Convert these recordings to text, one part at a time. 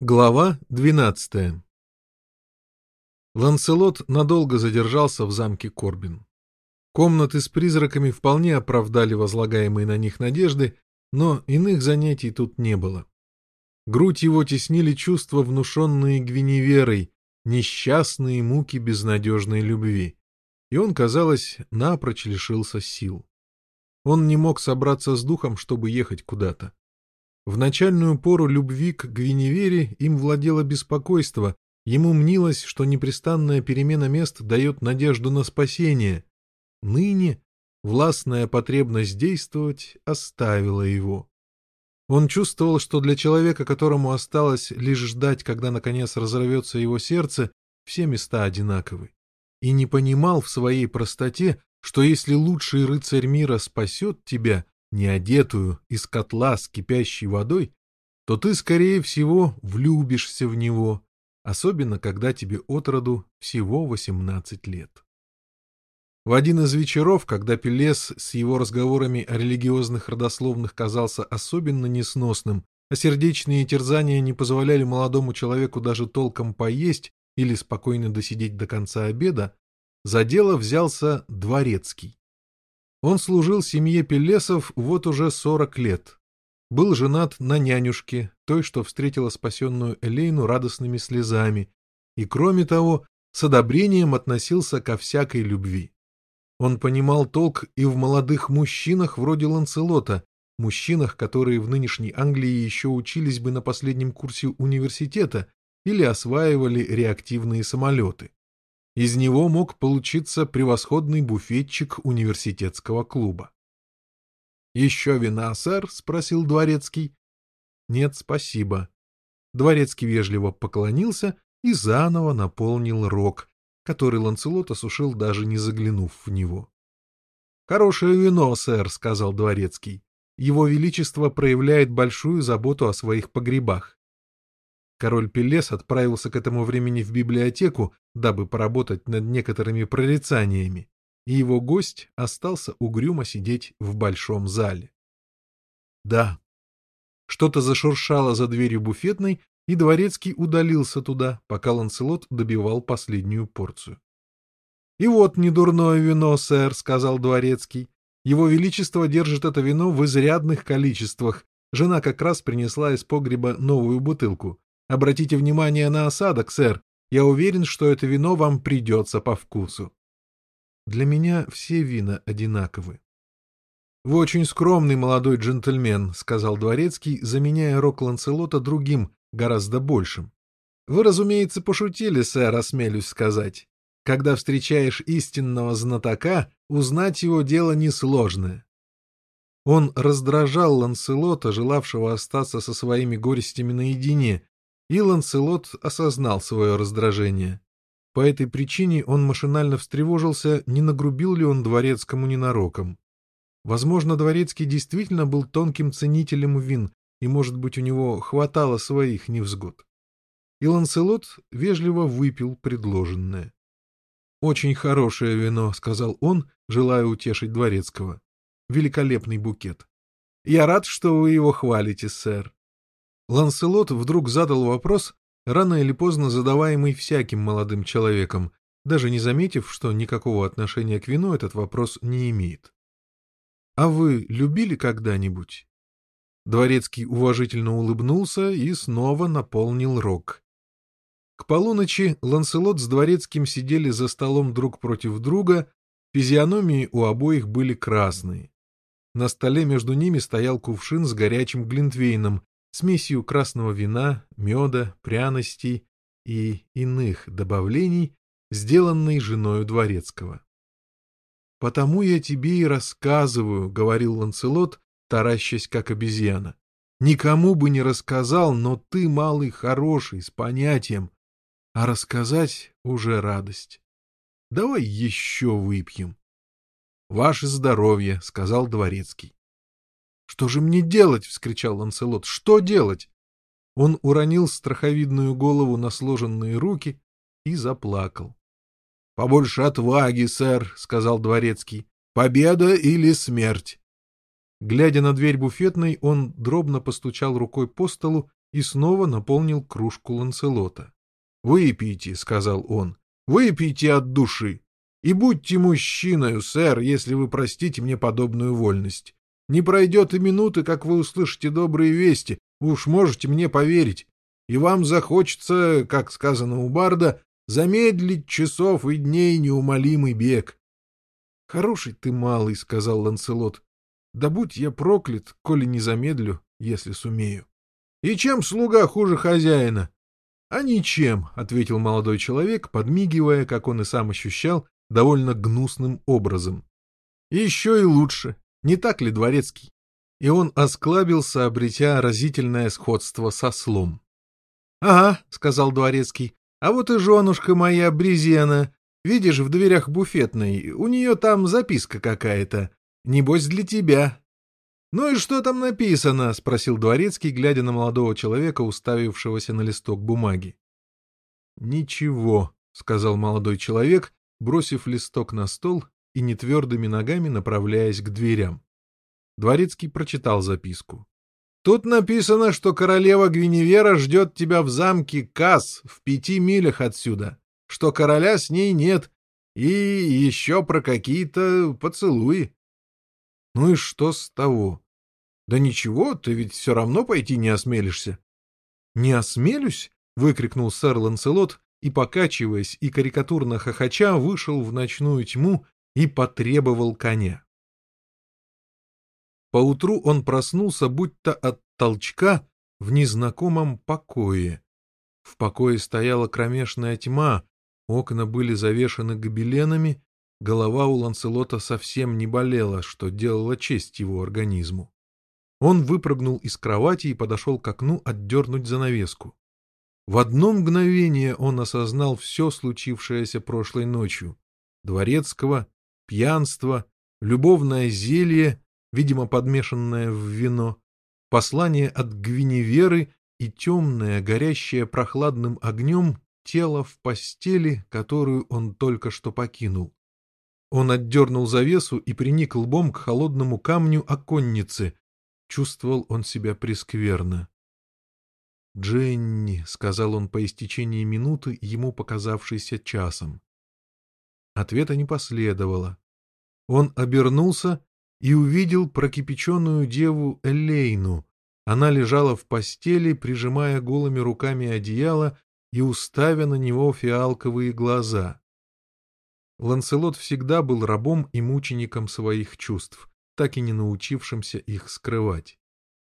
Глава двенадцатая Ланселот надолго задержался в замке Корбин. Комнаты с призраками вполне оправдали возлагаемые на них надежды, но иных занятий тут не было. Грудь его теснили чувства, внушенные Гвиневерой, несчастные муки безнадежной любви, и он, казалось, напрочь лишился сил. Он не мог собраться с духом, чтобы ехать куда-то. В начальную пору любви к Гвиневере им владело беспокойство, ему мнилось, что непрестанная перемена мест дает надежду на спасение. Ныне властная потребность действовать оставила его. Он чувствовал, что для человека, которому осталось лишь ждать, когда наконец разорвется его сердце, все места одинаковы. И не понимал в своей простоте, что если лучший рыцарь мира спасет тебя, неодетую из котла с кипящей водой, то ты, скорее всего, влюбишься в него, особенно когда тебе от роду всего 18 лет. В один из вечеров, когда Пелес с его разговорами о религиозных родословных казался особенно несносным, а сердечные терзания не позволяли молодому человеку даже толком поесть или спокойно досидеть до конца обеда, за дело взялся Дворецкий. Он служил семье Пелесов вот уже сорок лет. Был женат на нянюшке, той, что встретила спасенную Элейну радостными слезами, и, кроме того, с одобрением относился ко всякой любви. Он понимал толк и в молодых мужчинах вроде Ланцелота, мужчинах, которые в нынешней Англии еще учились бы на последнем курсе университета или осваивали реактивные самолеты. Из него мог получиться превосходный буфетчик университетского клуба. «Еще вина, сэр?» — спросил дворецкий. «Нет, спасибо». Дворецкий вежливо поклонился и заново наполнил рог, который Ланцелот осушил, даже не заглянув в него. «Хорошее вино, сэр», — сказал дворецкий. «Его Величество проявляет большую заботу о своих погребах. Король Пелес отправился к этому времени в библиотеку, дабы поработать над некоторыми прорицаниями, и его гость остался угрюмо сидеть в большом зале. Да, что-то зашуршало за дверью буфетной, и дворецкий удалился туда, пока Ланселот добивал последнюю порцию. — И вот недурное вино, сэр, — сказал дворецкий. — Его Величество держит это вино в изрядных количествах. Жена как раз принесла из погреба новую бутылку. Обратите внимание на осадок, сэр. Я уверен, что это вино вам придется по вкусу. Для меня все вина одинаковы. — Вы очень скромный молодой джентльмен, — сказал дворецкий, заменяя рок Ланцелота другим, гораздо большим. — Вы, разумеется, пошутили, сэр, осмелюсь сказать. Когда встречаешь истинного знатока, узнать его дело несложное. Он раздражал Ланселота, желавшего остаться со своими горестями наедине, и Ланселот осознал свое раздражение. По этой причине он машинально встревожился, не нагрубил ли он дворецкому ненароком. Возможно, дворецкий действительно был тонким ценителем вин, и, может быть, у него хватало своих невзгод. И Ланселот вежливо выпил предложенное. «Очень хорошее вино», — сказал он, желая утешить дворецкого. «Великолепный букет. Я рад, что вы его хвалите, сэр. Ланселот вдруг задал вопрос, рано или поздно задаваемый всяким молодым человеком, даже не заметив, что никакого отношения к вину этот вопрос не имеет. «А вы любили когда-нибудь?» Дворецкий уважительно улыбнулся и снова наполнил рог. К полуночи Ланселот с Дворецким сидели за столом друг против друга, физиономии у обоих были красные. На столе между ними стоял кувшин с горячим глинтвейном, смесью красного вина, меда, пряностей и иных добавлений, сделанной женою Дворецкого. «Потому я тебе и рассказываю», — говорил Ланцелот, таращась как обезьяна. «Никому бы не рассказал, но ты, малый, хороший, с понятием. А рассказать уже радость. Давай еще выпьем». «Ваше здоровье», — сказал Дворецкий. «Что же мне делать?» — вскричал Ланселот. «Что делать?» Он уронил страховидную голову на сложенные руки и заплакал. «Побольше отваги, сэр», — сказал дворецкий. «Победа или смерть?» Глядя на дверь буфетной, он дробно постучал рукой по столу и снова наполнил кружку Ланцелота. «Выпейте», — сказал он, — «выпейте от души. И будьте мужчиной, сэр, если вы простите мне подобную вольность. Не пройдет и минуты, как вы услышите добрые вести, вы уж можете мне поверить. И вам захочется, как сказано у Барда, замедлить часов и дней неумолимый бег. — Хороший ты малый, — сказал Ланселот. — Да будь я проклят, коли не замедлю, если сумею. — И чем слуга хуже хозяина? — А ничем, — ответил молодой человек, подмигивая, как он и сам ощущал, довольно гнусным образом. — Еще и лучше. Не так ли, дворецкий? И он осклабился, обретя разительное сходство со слом. — Ага, — сказал дворецкий, — а вот и женушка моя Брезена. Видишь, в дверях буфетной, у нее там записка какая-то. Небось, для тебя. — Ну и что там написано? — спросил дворецкий, глядя на молодого человека, уставившегося на листок бумаги. — Ничего, — сказал молодой человек, бросив листок на стол и нетвердыми ногами направляясь к дверям. Дворецкий прочитал записку. «Тут написано, что королева Гвиневера ждет тебя в замке Кас в пяти милях отсюда, что короля с ней нет, и еще про какие-то поцелуи». «Ну и что с того?» «Да ничего, ты ведь все равно пойти не осмелишься». «Не осмелюсь?» — выкрикнул сэр Ланселот и, покачиваясь и карикатурно хохоча, вышел в ночную тьму и потребовал коня. Поутру он проснулся будто от толчка в незнакомом покое. В покое стояла кромешная тьма, окна были завешаны гобеленами, голова у Ланселота совсем не болела, что делало честь его организму. Он выпрыгнул из кровати и подошел к окну отдернуть занавеску. В одно мгновение он осознал все случившееся прошлой ночью. Дворецкого, пьянство, любовное зелье, видимо, подмешанное в вино, послание от Гвиневеры и темное, горящее прохладным огнем тело в постели, которую он только что покинул. Он отдернул завесу и приник лбом к холодному камню оконницы. Чувствовал он себя прескверно. «Дженни», — сказал он по истечении минуты, ему показавшейся часом. Ответа не последовало. Он обернулся и увидел прокипяченную деву Элейну. Она лежала в постели, прижимая голыми руками одеяло и уставя на него фиалковые глаза. Ланселот всегда был рабом и мучеником своих чувств, так и не научившимся их скрывать.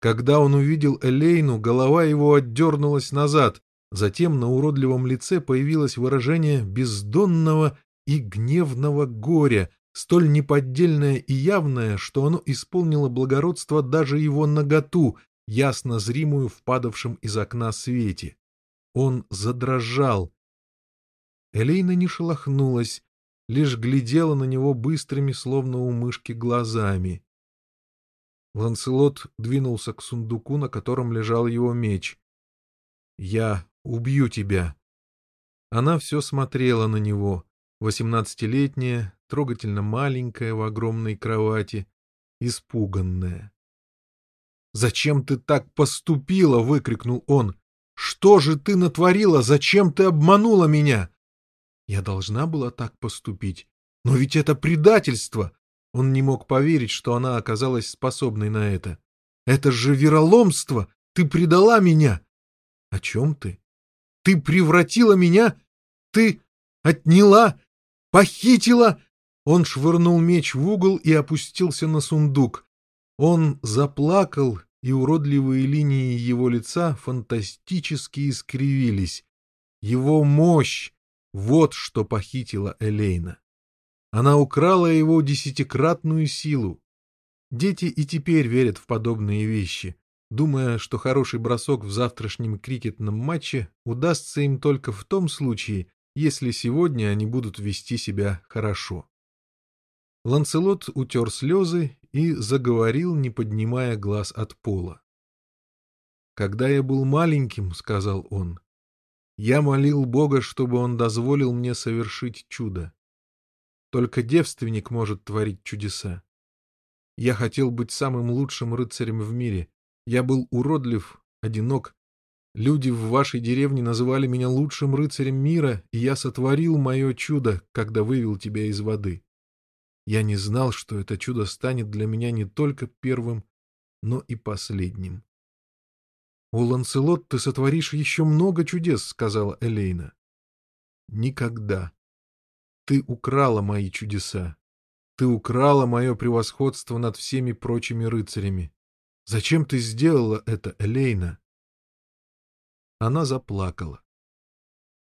Когда он увидел Элейну, голова его отдернулась назад, затем на уродливом лице появилось выражение бездонного и гневного горя, столь неподдельное и явное, что оно исполнило благородство даже его наготу, ясно зримую в падавшем из окна свете. Он задрожал. Элейна не шелохнулась, лишь глядела на него быстрыми, словно у мышки, глазами. Ланселот двинулся к сундуку, на котором лежал его меч. «Я убью тебя!» Она все смотрела на него, восемнадцатилетняя, трогательно маленькая в огромной кровати, испуганная. «Зачем ты так поступила?» — выкрикнул он. «Что же ты натворила? Зачем ты обманула меня?» «Я должна была так поступить. Но ведь это предательство!» Он не мог поверить, что она оказалась способной на это. «Это же вероломство! Ты предала меня!» «О чем ты? Ты превратила меня? Ты отняла? Похитила? Он швырнул меч в угол и опустился на сундук. Он заплакал, и уродливые линии его лица фантастически искривились. Его мощь — вот что похитила Элейна. Она украла его десятикратную силу. Дети и теперь верят в подобные вещи, думая, что хороший бросок в завтрашнем крикетном матче удастся им только в том случае, если сегодня они будут вести себя хорошо. Ланцелот утер слезы и заговорил, не поднимая глаз от пола. «Когда я был маленьким, — сказал он, — я молил Бога, чтобы он дозволил мне совершить чудо. Только девственник может творить чудеса. Я хотел быть самым лучшим рыцарем в мире. Я был уродлив, одинок, Люди в вашей деревне называли меня лучшим рыцарем мира, и я сотворил мое чудо, когда вывел тебя из воды. Я не знал, что это чудо станет для меня не только первым, но и последним. — У Ланселот ты сотворишь еще много чудес, — сказала Элейна. — Никогда. Ты украла мои чудеса. Ты украла мое превосходство над всеми прочими рыцарями. Зачем ты сделала это, Элейна? Она заплакала.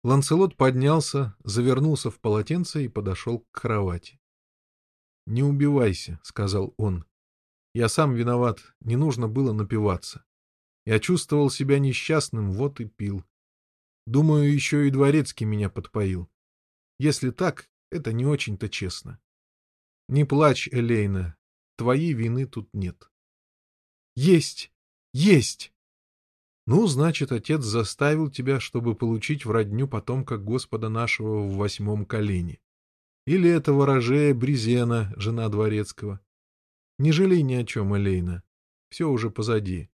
Ланселот поднялся, завернулся в полотенце и подошел к кровати. — Не убивайся, — сказал он. — Я сам виноват, не нужно было напиваться. Я чувствовал себя несчастным, вот и пил. Думаю, еще и дворецкий меня подпоил. Если так, это не очень-то честно. Не плачь, Элейна, твоей вины тут нет. Есть! Есть! Ну, значит, отец заставил тебя, чтобы получить в родню потомка Господа нашего в восьмом колене. Или это ворожея Брезена, жена дворецкого. Не жалей ни о чем, Элейна. Все уже позади.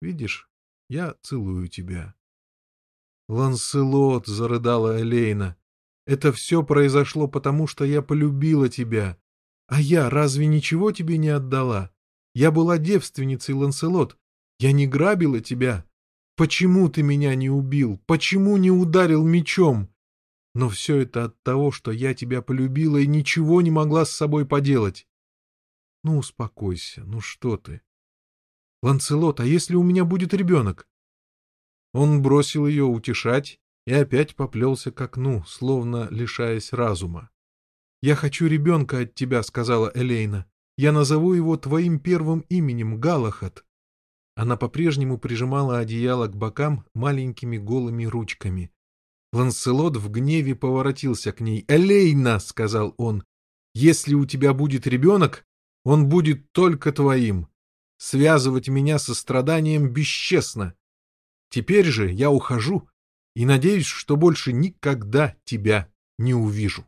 Видишь, я целую тебя. «Ланселот!» — зарыдала Элейна. «Это все произошло потому, что я полюбила тебя. А я разве ничего тебе не отдала? Я была девственницей, Ланселот. Я не грабила тебя. Почему ты меня не убил? Почему не ударил мечом? Но все это от того, что я тебя полюбила и ничего не могла с собой поделать. Ну, успокойся, ну что ты. Ланцелот, а если у меня будет ребенок? Он бросил ее утешать и опять поплелся к окну, словно лишаясь разума. «Я хочу ребенка от тебя», — сказала Элейна. «Я назову его твоим первым именем, Галахат». Она по-прежнему прижимала одеяло к бокам маленькими голыми ручками. Ланселот в гневе поворотился к ней. «Элейна!» — сказал он. «Если у тебя будет ребенок, он будет только твоим. Связывать меня со страданием бесчестно. Теперь же я ухожу и надеюсь, что больше никогда тебя не увижу».